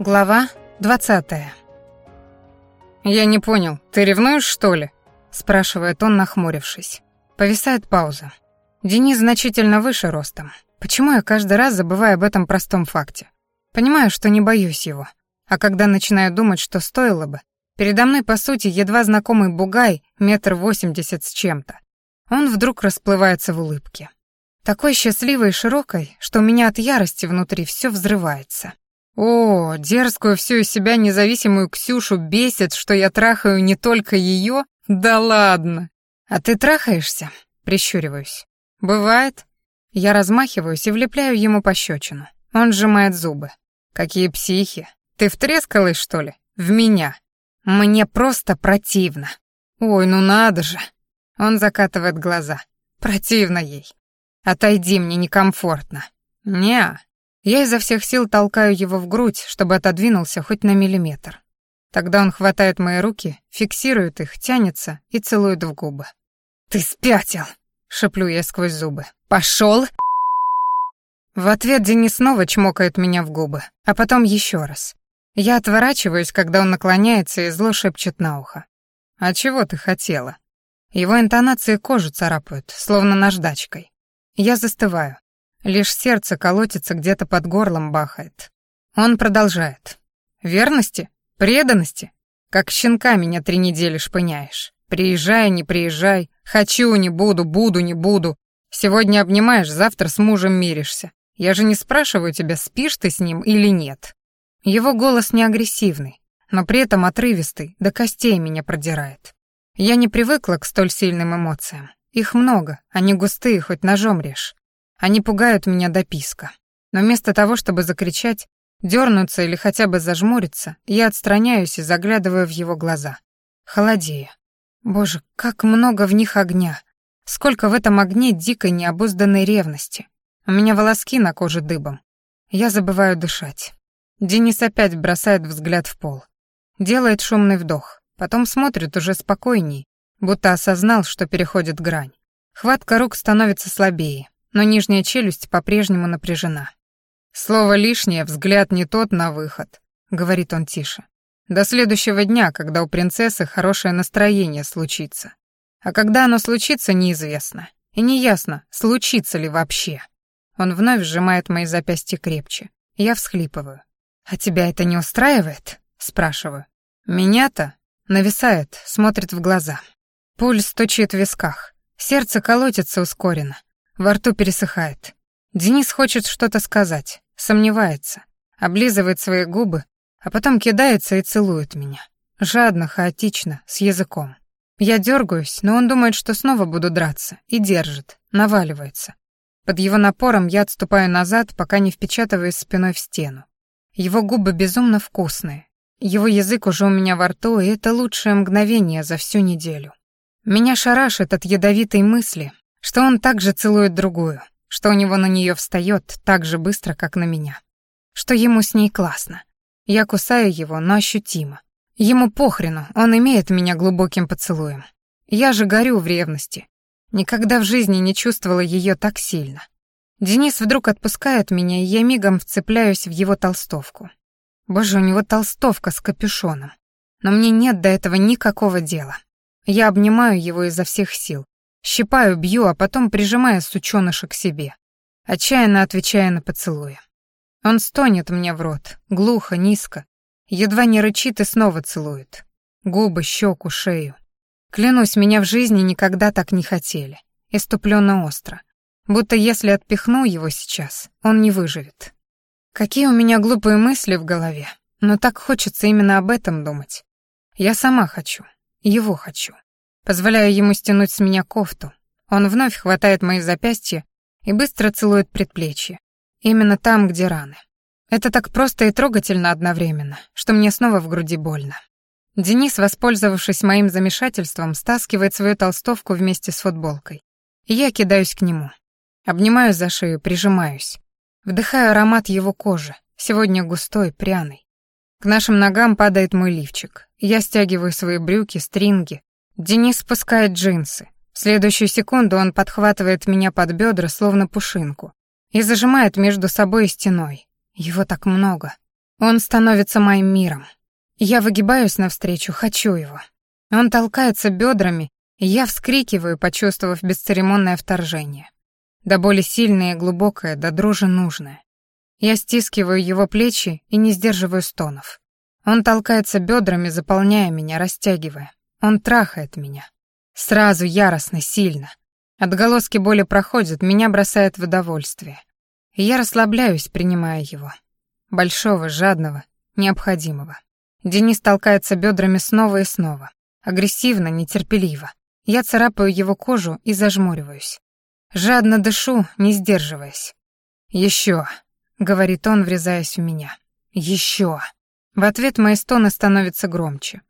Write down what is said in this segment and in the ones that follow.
Глава 20. «Я не понял, ты ревнуешь, что ли?» — спрашивает он, нахмурившись. Повисает пауза. Денис значительно выше ростом. Почему я каждый раз забываю об этом простом факте? Понимаю, что не боюсь его. А когда начинаю думать, что стоило бы, передо мной, по сути, едва знакомый бугай, метр восемьдесят с чем-то. Он вдруг расплывается в улыбке. Такой счастливой и широкой, что у меня от ярости внутри все взрывается. О, дерзкую всю из себя независимую Ксюшу бесит, что я трахаю не только ее? Да ладно. А ты трахаешься? Прищуриваюсь. Бывает. Я размахиваюсь и влепляю ему пощечину. Он сжимает зубы. Какие психи. Ты втрескалась, что ли? В меня. Мне просто противно. Ой, ну надо же. Он закатывает глаза. Противно ей. Отойди, мне некомфортно. Неа. Я изо всех сил толкаю его в грудь, чтобы отодвинулся хоть на миллиметр. Тогда он хватает мои руки, фиксирует их, тянется и целует в губы. «Ты спятил!» — шеплю я сквозь зубы. «Пошёл!» В ответ Денис снова чмокает меня в губы, а потом еще раз. Я отворачиваюсь, когда он наклоняется и зло шепчет на ухо. «А чего ты хотела?» Его интонации кожу царапают, словно наждачкой. Я застываю. Лишь сердце колотится где-то под горлом бахает. Он продолжает. «Верности? Преданности? Как щенка меня три недели шпыняешь. Приезжай, не приезжай. Хочу, не буду, буду, не буду. Сегодня обнимаешь, завтра с мужем миришься. Я же не спрашиваю тебя, спишь ты с ним или нет». Его голос не агрессивный, но при этом отрывистый, до костей меня продирает. Я не привыкла к столь сильным эмоциям. Их много, они густые, хоть ножом режь. Они пугают меня до писка. Но вместо того, чтобы закричать, дернуться или хотя бы зажмуриться, я отстраняюсь и заглядываю в его глаза. Холодею. Боже, как много в них огня. Сколько в этом огне дикой необузданной ревности. У меня волоски на коже дыбом. Я забываю дышать. Денис опять бросает взгляд в пол. Делает шумный вдох. Потом смотрит уже спокойней, будто осознал, что переходит грань. Хватка рук становится слабее но нижняя челюсть по-прежнему напряжена. «Слово лишнее, взгляд не тот на выход», — говорит он тише. «До следующего дня, когда у принцессы хорошее настроение случится. А когда оно случится, неизвестно. И неясно, случится ли вообще». Он вновь сжимает мои запястья крепче. Я всхлипываю. «А тебя это не устраивает?» — спрашиваю. «Меня-то?» — нависает, смотрит в глаза. Пульс стучит в висках. Сердце колотится ускоренно. Во рту пересыхает. Денис хочет что-то сказать, сомневается, облизывает свои губы, а потом кидается и целует меня. Жадно, хаотично, с языком. Я дергаюсь, но он думает, что снова буду драться, и держит, наваливается. Под его напором я отступаю назад, пока не впечатываюсь спиной в стену. Его губы безумно вкусные. Его язык уже у меня во рту, и это лучшее мгновение за всю неделю. Меня шарашит от ядовитой мысли, что он также целует другую, что у него на нее встает так же быстро, как на меня, что ему с ней классно. Я кусаю его, но ощутимо. Ему похрену, он имеет меня глубоким поцелуем. Я же горю в ревности. Никогда в жизни не чувствовала ее так сильно. Денис вдруг отпускает меня, и я мигом вцепляюсь в его толстовку. Боже, у него толстовка с капюшоном. Но мне нет до этого никакого дела. Я обнимаю его изо всех сил, Щипаю, бью, а потом прижимаю сучёныша к себе, отчаянно отвечая на поцелуи. Он стонет мне в рот, глухо, низко, едва не рычит и снова целует. Губы, щеку, шею. Клянусь, меня в жизни никогда так не хотели. Иступленно остро. Будто если отпихну его сейчас, он не выживет. Какие у меня глупые мысли в голове. Но так хочется именно об этом думать. Я сама хочу. Его хочу. Позволяю ему стянуть с меня кофту. Он вновь хватает мои запястья и быстро целует предплечье. Именно там, где раны. Это так просто и трогательно одновременно, что мне снова в груди больно. Денис, воспользовавшись моим замешательством, стаскивает свою толстовку вместе с футболкой. Я кидаюсь к нему. Обнимаю за шею, прижимаюсь. Вдыхаю аромат его кожи, сегодня густой, пряный. К нашим ногам падает мой лифчик. Я стягиваю свои брюки, стринги, Денис спускает джинсы. В следующую секунду он подхватывает меня под бедра, словно пушинку, и зажимает между собой и стеной. Его так много. Он становится моим миром. Я выгибаюсь навстречу, хочу его. Он толкается бедрами, и я вскрикиваю, почувствовав бесцеремонное вторжение. До боли сильное и глубокое, до дрожи нужное. Я стискиваю его плечи и не сдерживаю стонов. Он толкается бедрами, заполняя меня, растягивая. Он трахает меня. Сразу, яростно, сильно. Отголоски боли проходят, меня бросает в удовольствие. И я расслабляюсь, принимая его. Большого, жадного, необходимого. Денис толкается бедрами снова и снова. Агрессивно, нетерпеливо. Я царапаю его кожу и зажмуриваюсь. Жадно дышу, не сдерживаясь. «Еще», — говорит он, врезаясь в меня. «Еще». В ответ мои стоны становятся громче.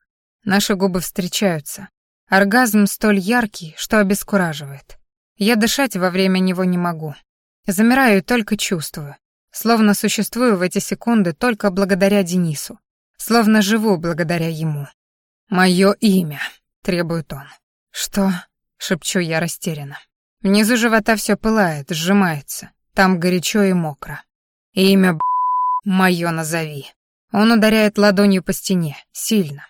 Наши губы встречаются. Оргазм столь яркий, что обескураживает. Я дышать во время него не могу. Замираю и только чувствую. Словно существую в эти секунды только благодаря Денису. Словно живу благодаря ему. «Мое имя», — требует он. «Что?» — шепчу я растерянно. Внизу живота все пылает, сжимается. Там горячо и мокро. «Имя, б***, мое назови». Он ударяет ладонью по стене, сильно.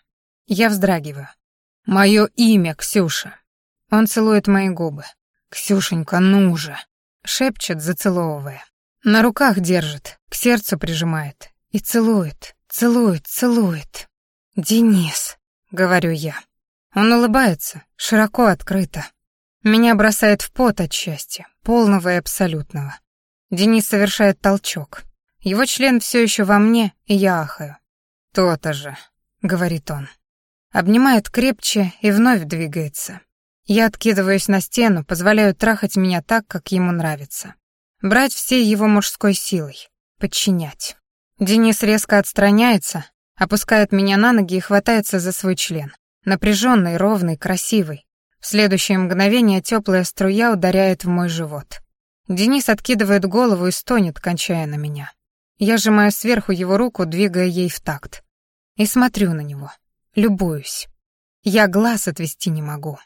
Я вздрагиваю. «Мое имя, Ксюша». Он целует мои губы. «Ксюшенька, ну же!» Шепчет, зацеловывая. На руках держит, к сердцу прижимает. И целует, целует, целует. «Денис», — говорю я. Он улыбается, широко открыто. Меня бросает в пот от счастья, полного и абсолютного. Денис совершает толчок. Его член все еще во мне, и я ахаю. «То-то же», — говорит он. Обнимает крепче и вновь двигается. Я откидываюсь на стену, позволяю трахать меня так, как ему нравится. Брать всей его мужской силой. Подчинять. Денис резко отстраняется, опускает меня на ноги и хватается за свой член. Напряженный, ровный, красивый. В следующее мгновение теплая струя ударяет в мой живот. Денис откидывает голову и стонет, кончая на меня. Я сжимаю сверху его руку, двигая ей в такт. И смотрю на него. Любуюсь. Я глаз отвести не могу.